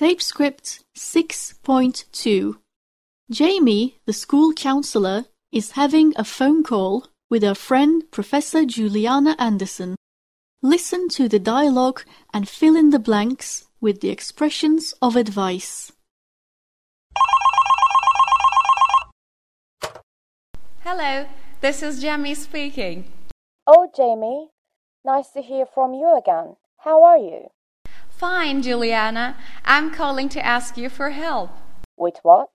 Tapescript 6.2 Jamie, the school counselor, is having a phone call with her friend Professor Juliana Anderson. Listen to the dialogue and fill in the blanks with the expressions of advice. Hello, this is Jamie speaking. Oh, Jamie, nice to hear from you again. How are you? Fine, Juliana. I'm calling to ask you for help. With what?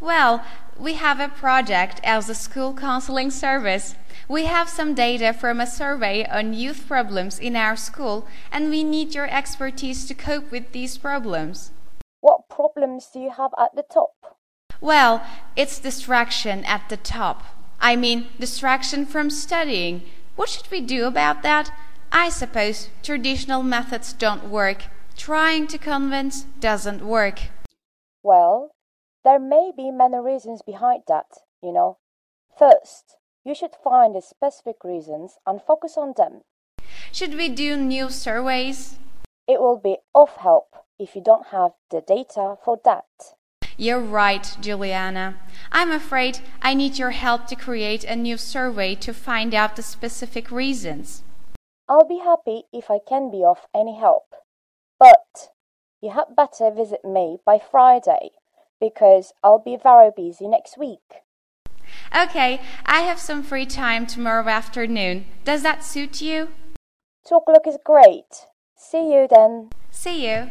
Well, we have a project as a school counseling service. We have some data from a survey on youth problems in our school, and we need your expertise to cope with these problems. What problems do you have at the top? Well, it's distraction at the top. I mean, distraction from studying. What should we do about that? I suppose traditional methods don't work. Trying to convince doesn't work. Well, there may be many reasons behind that, you know. First, you should find the specific reasons and focus on them. Should we do new surveys? It will be of help if you don't have the data for that. You're right, Juliana. I'm afraid I need your help to create a new survey to find out the specific reasons. I'll be happy if I can be of any help. But you had better visit me by Friday because I'll be very busy next week. Okay, I have some free time tomorrow afternoon. Does that suit you? Two o'clock is great. See you then. See you.